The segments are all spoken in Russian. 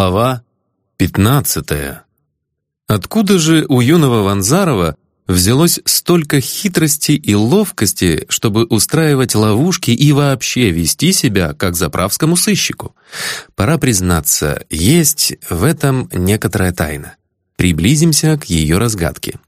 Глава 15. Откуда же у юного Ванзарова взялось столько хитрости и ловкости, чтобы устраивать ловушки и вообще вести себя как заправскому сыщику? Пора признаться, есть в этом некоторая тайна. Приблизимся к ее разгадке.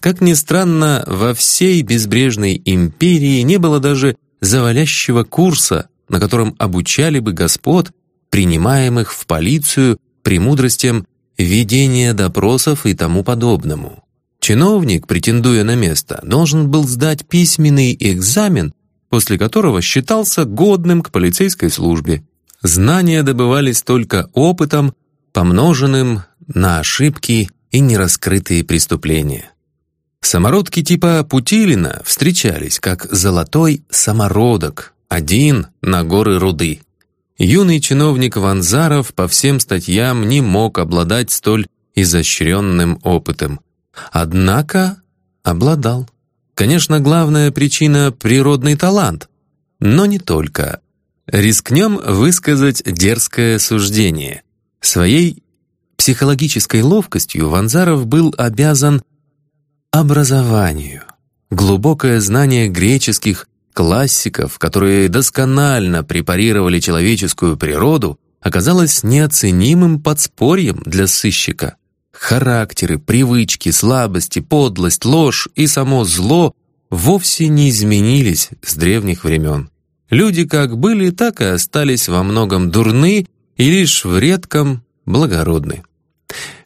Как ни странно, во всей безбрежной империи не было даже завалящего курса, на котором обучали бы господ, принимаемых в полицию премудростям ведения допросов и тому подобному. Чиновник, претендуя на место, должен был сдать письменный экзамен, после которого считался годным к полицейской службе. Знания добывались только опытом, помноженным на ошибки и нераскрытые преступления. Самородки типа Путилина встречались как золотой самородок, один на горы руды. Юный чиновник Ванзаров по всем статьям не мог обладать столь изощренным опытом. Однако обладал. Конечно, главная причина — природный талант, но не только. Рискнем высказать дерзкое суждение. Своей психологической ловкостью Ванзаров был обязан образованию. Глубокое знание греческих классиков, которые досконально препарировали человеческую природу, оказалось неоценимым подспорьем для сыщика. Характеры, привычки, слабости, подлость, ложь и само зло вовсе не изменились с древних времен. Люди как были, так и остались во многом дурны и лишь в редком благородны.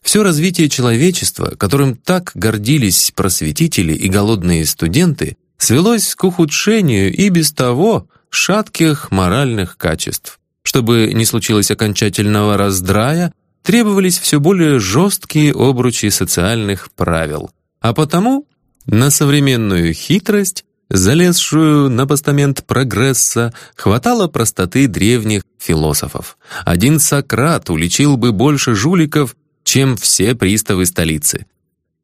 Все развитие человечества, которым так гордились просветители и голодные студенты, свелось к ухудшению и без того шатких моральных качеств. Чтобы не случилось окончательного раздрая, требовались все более жесткие обручи социальных правил. А потому на современную хитрость, залезшую на постамент прогресса, хватало простоты древних философов. Один Сократ уличил бы больше жуликов, чем все приставы столицы.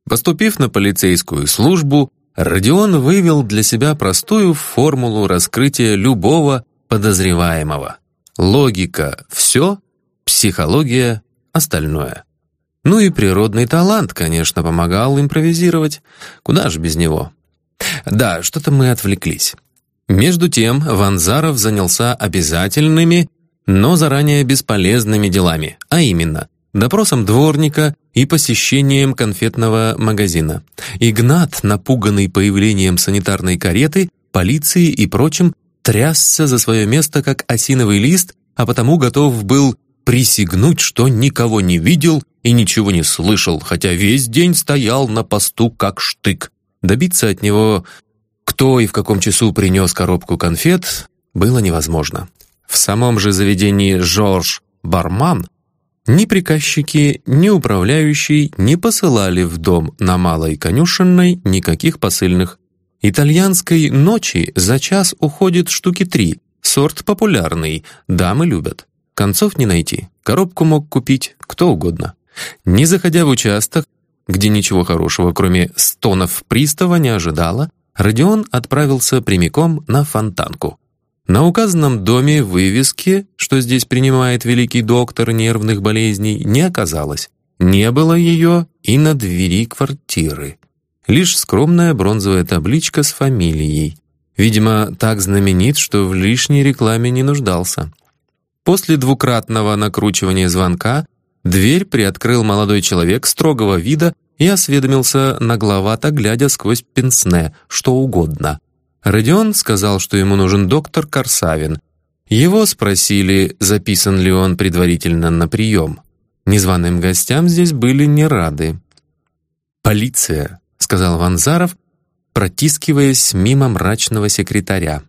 Поступив на полицейскую службу, Родион вывел для себя простую формулу раскрытия любого подозреваемого. Логика — все, психология — остальное. Ну и природный талант, конечно, помогал импровизировать. Куда же без него? Да, что-то мы отвлеклись. Между тем Ванзаров занялся обязательными, но заранее бесполезными делами, а именно допросом дворника и посещением конфетного магазина. Игнат, напуганный появлением санитарной кареты, полиции и прочим, трясся за свое место, как осиновый лист, а потому готов был присягнуть, что никого не видел и ничего не слышал, хотя весь день стоял на посту как штык. Добиться от него, кто и в каком часу принес коробку конфет, было невозможно. В самом же заведении Жорж Барман ни приказчики, ни управляющий не посылали в дом на Малой Конюшенной никаких посыльных. Итальянской ночи за час уходит штуки три. Сорт популярный, дамы любят. Концов не найти. Коробку мог купить кто угодно. Не заходя в участок, где ничего хорошего, кроме стонов пристава, не ожидала, Родион отправился прямиком на фонтанку. На указанном доме вывески, что здесь принимает великий доктор нервных болезней, не оказалось. Не было ее и на двери квартиры. Лишь скромная бронзовая табличка с фамилией. Видимо, так знаменит, что в лишней рекламе не нуждался. После двукратного накручивания звонка дверь приоткрыл молодой человек строгого вида и осведомился нагловато, глядя сквозь пенсне, что угодно. Родион сказал, что ему нужен доктор Корсавин. Его спросили, записан ли он предварительно на прием. Незваным гостям здесь были не рады. «Полиция», — сказал Ванзаров, протискиваясь мимо мрачного секретаря.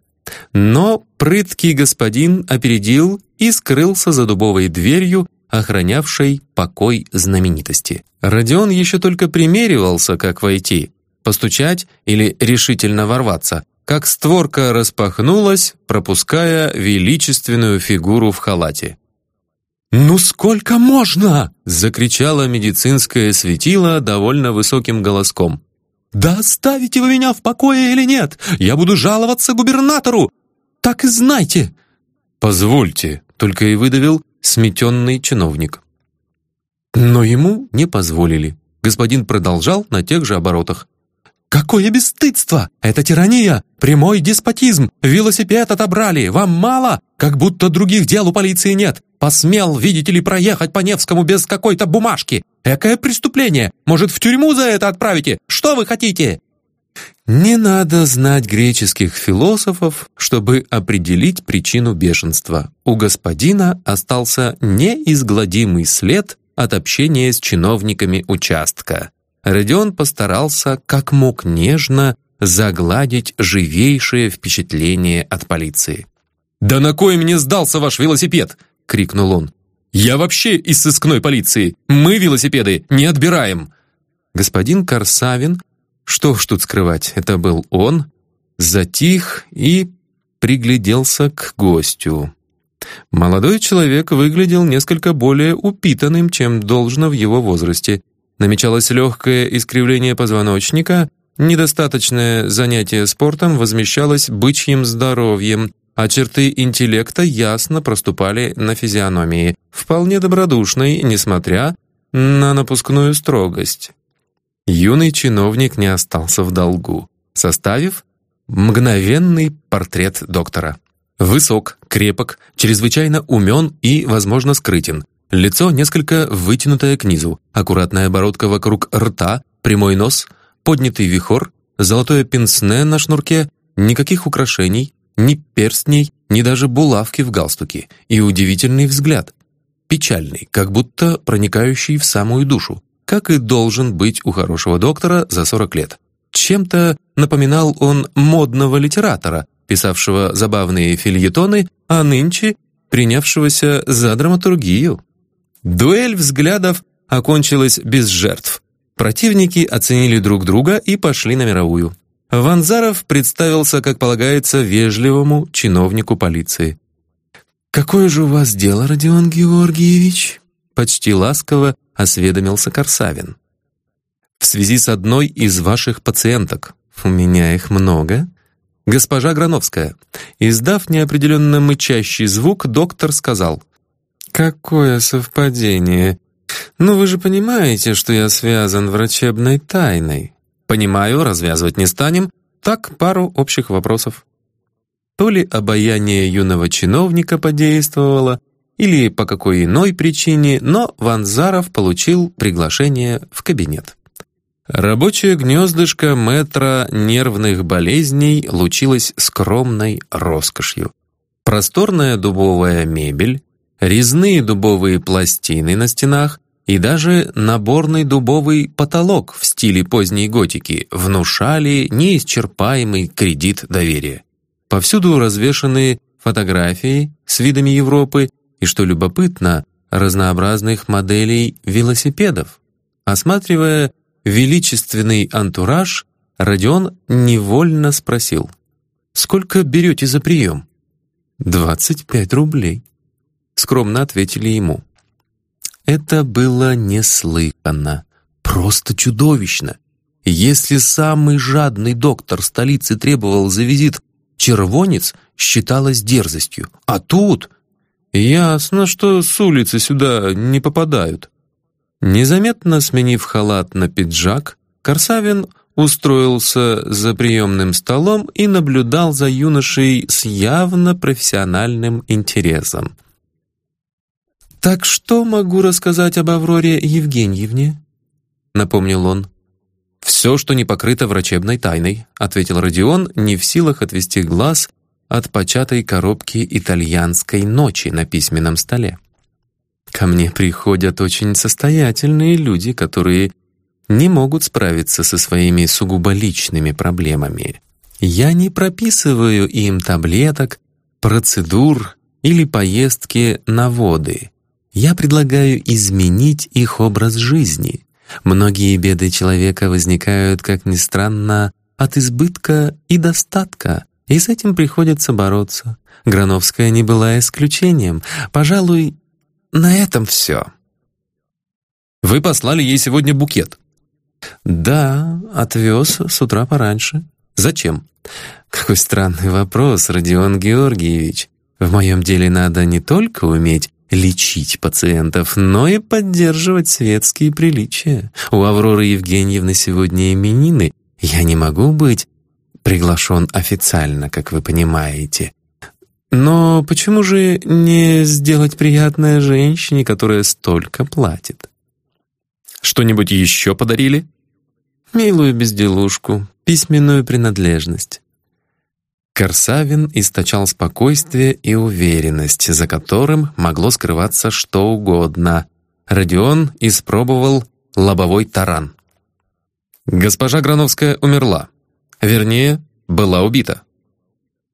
Но прыткий господин опередил и скрылся за дубовой дверью, охранявшей покой знаменитости. Родион еще только примеривался, как войти, постучать или решительно ворваться, как створка распахнулась, пропуская величественную фигуру в халате. «Ну сколько можно?» — закричала медицинское светило довольно высоким голоском. «Да оставите вы меня в покое или нет? Я буду жаловаться губернатору! Так и знайте!» «Позвольте», — только и выдавил сметенный чиновник. Но ему не позволили. Господин продолжал на тех же оборотах. «Какое бесстыдство! Это тирания! Прямой деспотизм! Велосипед отобрали! Вам мало? Как будто других дел у полиции нет! Посмел, видите ли, проехать по Невскому без какой-то бумажки! Экое преступление! Может, в тюрьму за это отправите? Что вы хотите?» Не надо знать греческих философов, чтобы определить причину бешенства. У господина остался неизгладимый след от общения с чиновниками участка. Родион постарался как мог нежно загладить живейшее впечатление от полиции. «Да на кой мне сдался ваш велосипед?» — крикнул он. «Я вообще из сыскной полиции! Мы велосипеды не отбираем!» Господин Корсавин, что ж тут скрывать, это был он, затих и пригляделся к гостю. Молодой человек выглядел несколько более упитанным, чем должно в его возрасте. Намечалось легкое искривление позвоночника, недостаточное занятие спортом возмещалось бычьим здоровьем, а черты интеллекта ясно проступали на физиономии, вполне добродушной, несмотря на напускную строгость. Юный чиновник не остался в долгу, составив мгновенный портрет доктора. Высок, крепок, чрезвычайно умен и, возможно, скрытен. Лицо несколько вытянутое к низу, аккуратная оборотка вокруг рта, прямой нос, поднятый вихор, золотое пенсне на шнурке, никаких украшений, ни перстней, ни даже булавки в галстуке, и удивительный взгляд. Печальный, как будто проникающий в самую душу, как и должен быть у хорошего доктора за 40 лет. Чем-то напоминал он модного литератора, писавшего забавные фильетоны, а нынче принявшегося за драматургию. Дуэль взглядов окончилась без жертв. Противники оценили друг друга и пошли на мировую. Ванзаров представился, как полагается, вежливому чиновнику полиции. «Какое же у вас дело, Родион Георгиевич?» Почти ласково осведомился Корсавин. «В связи с одной из ваших пациенток. У меня их много. «Госпожа Грановская». Издав неопределенно мычащий звук, доктор сказал. «Какое совпадение! Ну вы же понимаете, что я связан врачебной тайной». «Понимаю, развязывать не станем. Так, пару общих вопросов». То ли обаяние юного чиновника подействовало, или по какой иной причине, но Ванзаров получил приглашение в кабинет. Рабочее гнездышко метра нервных болезней лучилось скромной роскошью. Просторная дубовая мебель, резные дубовые пластины на стенах и даже наборный дубовый потолок в стиле поздней готики внушали неисчерпаемый кредит доверия. Повсюду развешаны фотографии с видами Европы и, что любопытно, разнообразных моделей велосипедов. Осматривая величественный антураж, Родион невольно спросил, «Сколько берете за прием?» «Двадцать пять рублей», — скромно ответили ему. Это было неслыханно, просто чудовищно. Если самый жадный доктор столицы требовал за визит червонец, считалось дерзостью. А тут... Ясно, что с улицы сюда не попадают. Незаметно сменив халат на пиджак, Корсавин устроился за приемным столом и наблюдал за юношей с явно профессиональным интересом. «Так что могу рассказать об Авроре Евгеньевне?» — напомнил он. «Все, что не покрыто врачебной тайной», — ответил Родион, не в силах отвести глаз от початой коробки итальянской ночи на письменном столе. Ко мне приходят очень состоятельные люди, которые не могут справиться со своими сугубо личными проблемами. Я не прописываю им таблеток, процедур или поездки на воды. Я предлагаю изменить их образ жизни. Многие беды человека возникают, как ни странно, от избытка и достатка, и с этим приходится бороться. Грановская не была исключением. Пожалуй, на этом все. Вы послали ей сегодня букет? Да, отвез с утра пораньше. Зачем? Какой странный вопрос, Родион Георгиевич. В моем деле надо не только уметь лечить пациентов, но и поддерживать светские приличия. У Авроры Евгеньевны сегодня именины. Я не могу быть приглашен официально, как вы понимаете. Но почему же не сделать приятное женщине, которая столько платит? Что-нибудь еще подарили? Милую безделушку, письменную принадлежность. Корсавин источал спокойствие и уверенность, за которым могло скрываться что угодно. Родион испробовал лобовой таран. Госпожа Грановская умерла. Вернее, была убита.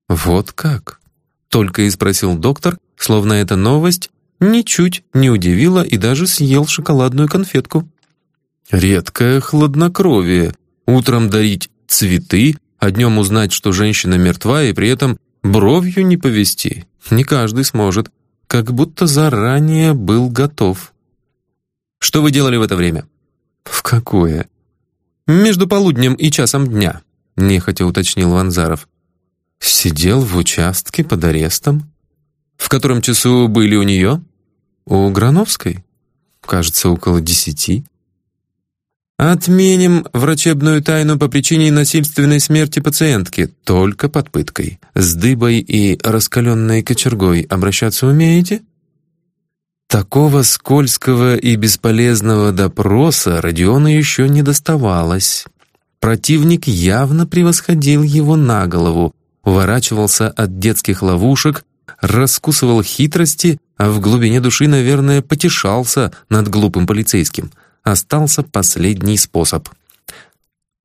«Вот как?» — только и спросил доктор, словно эта новость ничуть не удивила и даже съел шоколадную конфетку. «Редкое хладнокровие. Утром дарить цветы, а днем узнать, что женщина мертва, и при этом бровью не повести. Не каждый сможет. Как будто заранее был готов». «Что вы делали в это время?» «В какое?» «Между полуднем и часом дня», — нехотя уточнил Ванзаров. «Сидел в участке под арестом». «В котором часу были у нее?» «У Грановской? Кажется, около десяти». «Отменим врачебную тайну по причине насильственной смерти пациентки, только под пыткой. С дыбой и раскаленной кочергой обращаться умеете?» Такого скользкого и бесполезного допроса Родиону еще не доставалось. Противник явно превосходил его на голову, уворачивался от детских ловушек, раскусывал хитрости, а в глубине души, наверное, потешался над глупым полицейским. Остался последний способ.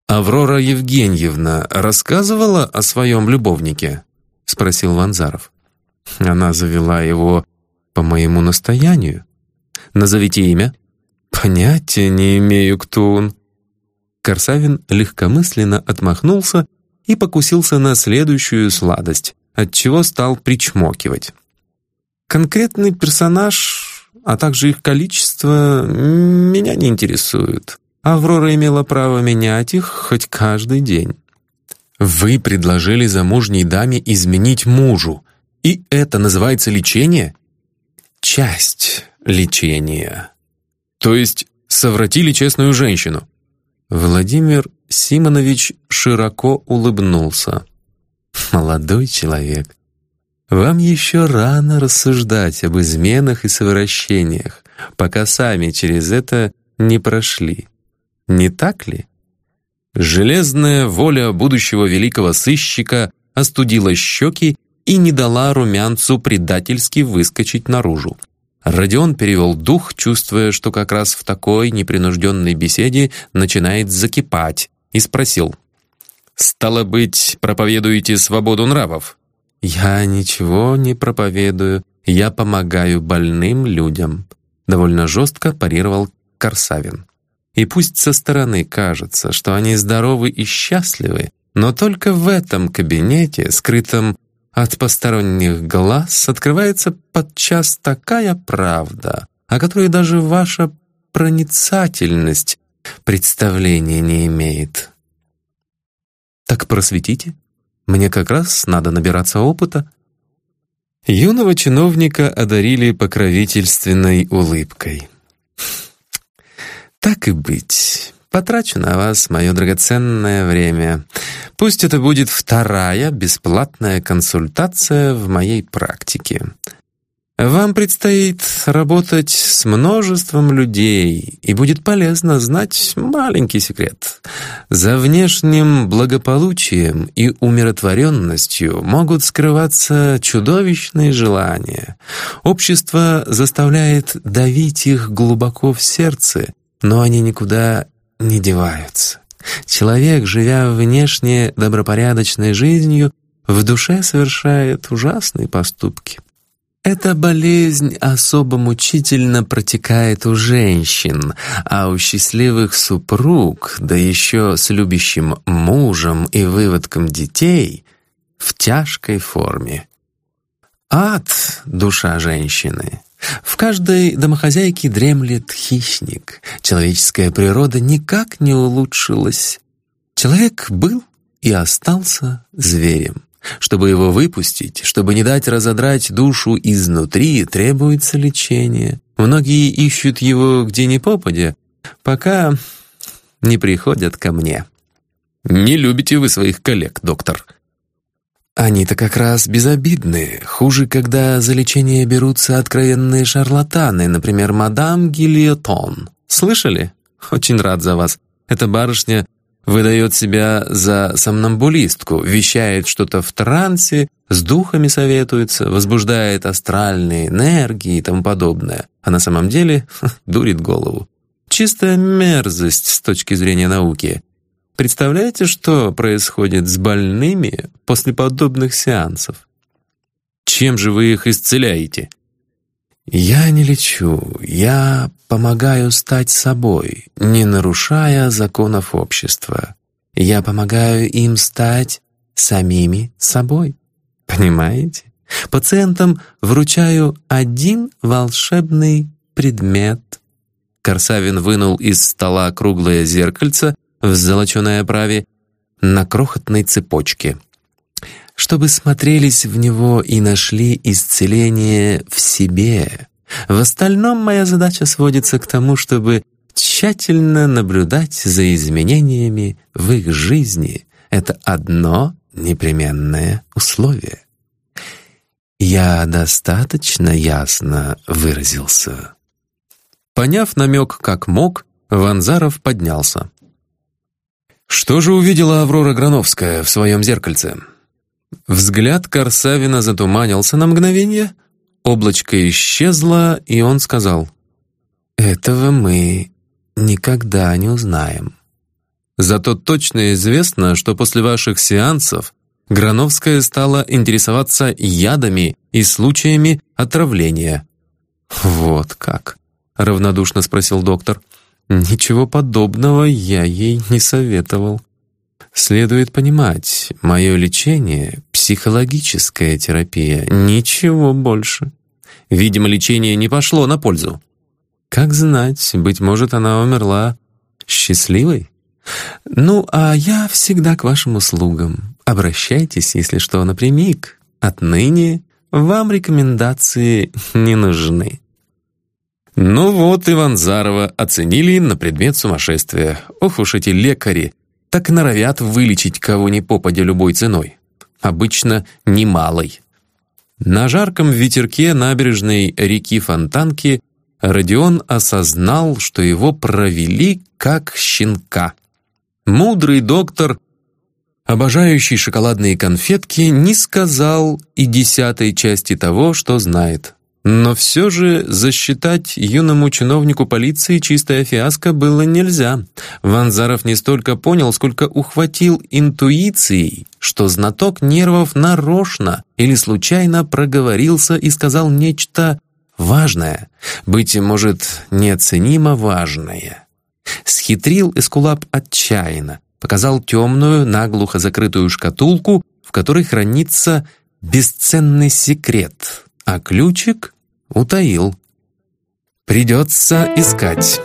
«Аврора Евгеньевна рассказывала о своем любовнике?» — спросил Ванзаров. Она завела его по моему настоянию. Назовите имя. Понятия не имею, кто он. Корсавин легкомысленно отмахнулся и покусился на следующую сладость, отчего стал причмокивать. Конкретный персонаж, а также их количество, меня не интересуют. Аврора имела право менять их хоть каждый день. Вы предложили замужней даме изменить мужу, и это называется лечение? Часть лечения. То есть совратили честную женщину? Владимир Симонович широко улыбнулся. «Молодой человек, вам еще рано рассуждать об изменах и совращениях, пока сами через это не прошли. Не так ли?» Железная воля будущего великого сыщика остудила щеки и не дала румянцу предательски выскочить наружу. Родион перевел дух, чувствуя, что как раз в такой непринужденной беседе начинает закипать, и спросил. «Стало быть, проповедуете свободу нравов?» «Я ничего не проповедую, я помогаю больным людям», довольно жестко парировал Корсавин. «И пусть со стороны кажется, что они здоровы и счастливы, но только в этом кабинете, скрытом от посторонних глаз открывается подчас такая правда, о которой даже ваша проницательность представления не имеет. Так просветите. Мне как раз надо набираться опыта. Юного чиновника одарили покровительственной улыбкой. Так и быть. Потрачу на вас мое драгоценное время. Пусть это будет вторая бесплатная консультация в моей практике. Вам предстоит работать с множеством людей, и будет полезно знать маленький секрет. За внешним благополучием и умиротворенностью могут скрываться чудовищные желания. Общество заставляет давить их глубоко в сердце, но они никуда не деваются. Человек, живя внешне добропорядочной жизнью, в душе совершает ужасные поступки. Эта болезнь особо мучительно протекает у женщин, а у счастливых супруг, да еще с любящим мужем и выводком детей, в тяжкой форме. Ад — душа женщины, в каждой домохозяйке дремлет хищник. Человеческая природа никак не улучшилась. Человек был и остался зверем. Чтобы его выпустить, чтобы не дать разодрать душу изнутри, требуется лечение. Многие ищут его где ни попадя, пока не приходят ко мне. Не любите вы своих коллег, доктор. Они-то как раз безобидные. Хуже, когда за лечение берутся откровенные шарлатаны, например, мадам Гильотон. Слышали? Очень рад за вас. Эта барышня выдает себя за сомнамбулистку, вещает что-то в трансе, с духами советуется, возбуждает астральные энергии и тому подобное. А на самом деле дурит голову. Чистая мерзость с точки зрения науки. Представляете, что происходит с больными после подобных сеансов? Чем же вы их исцеляете? Я не лечу, я помогаю стать собой, не нарушая законов общества. Я помогаю им стать самими собой. Понимаете? Пациентам вручаю один волшебный предмет. Корсавин вынул из стола круглое зеркальце в золоченой оправе на крохотной цепочке. Чтобы смотрелись в него и нашли исцеление в себе. В остальном моя задача сводится к тому, чтобы тщательно наблюдать за изменениями в их жизни. Это одно непременное условие. Я достаточно ясно выразился. Поняв намек как мог, Ванзаров поднялся. Что же увидела Аврора Грановская в своем зеркальце? Взгляд Корсавина затуманился на мгновение, облачко исчезло, и он сказал, «Этого мы никогда не узнаем». Зато точно известно, что после ваших сеансов Грановская стала интересоваться ядами и случаями отравления. «Вот как?» — равнодушно спросил доктор. Ничего подобного я ей не советовал. Следует понимать, мое лечение — психологическая терапия, ничего больше. Видимо, лечение не пошло на пользу. Как знать, быть может, она умерла счастливой? Ну, а я всегда к вашим услугам. Обращайтесь, если что, напрямик. Отныне вам рекомендации не нужны. Ну вот, Иванзарова оценили на предмет сумасшествия. Ох уж эти лекари, так норовят вылечить кого ни попадя любой ценой. Обычно немалой. На жарком ветерке набережной реки Фонтанки Родион осознал, что его провели как щенка. Мудрый доктор, обожающий шоколадные конфетки, не сказал и десятой части того, что знает. Но все же засчитать юному чиновнику полиции чистая фиаско было нельзя. Ванзаров не столько понял, сколько ухватил интуицией, что знаток нервов нарочно или случайно проговорился и сказал нечто важное, быть может, неоценимо важное. Схитрил Эскулап отчаянно, показал темную, наглухо закрытую шкатулку, в которой хранится бесценный секрет — а ключик утаил. Придется искать.